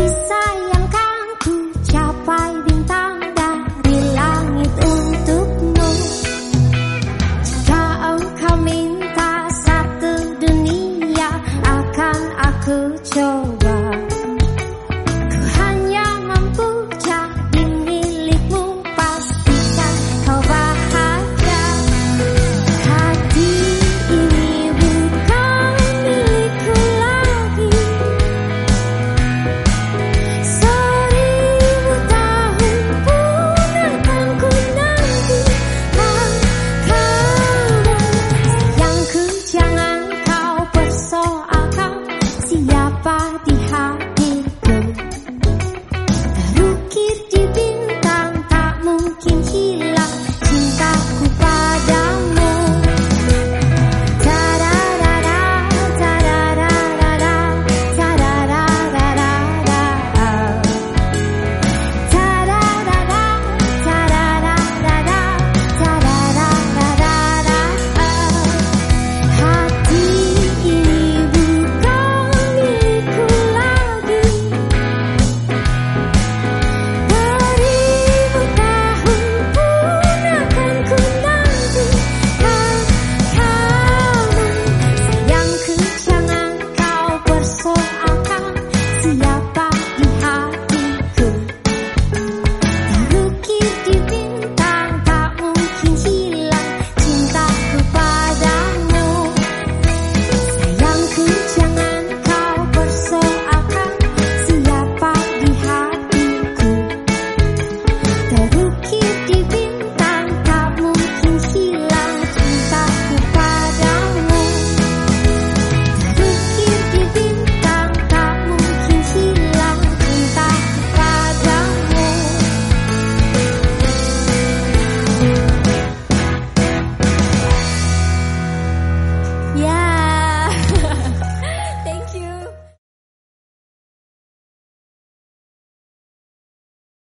peace.